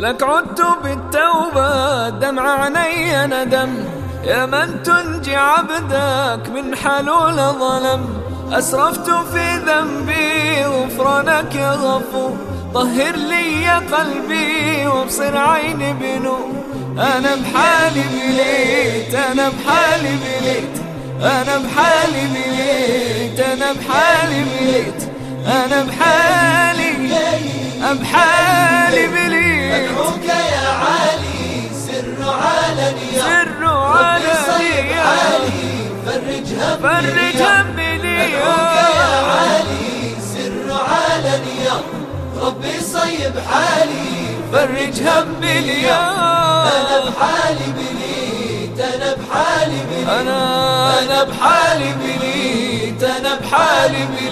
لك عدت بالتوبة دمع عيني ندم يا من تنجي عبدك من حلول ظلم. أسرفت في ذنبي غفرانك يا غفور طهر لي قلبي وابصر عيني بنور أنا بحالي بليت أنا بحالي بليت. أنا بحالي بليت أنا بحالي بليت. أنا بحالي بحالي فرج همي أدعوك يا علي سر علني ربي صيب حالي. فرج همي لي أنا بحالي بليت أنا بحالي بليت. أنا أنا بحالي بليت أنا بحالي بليت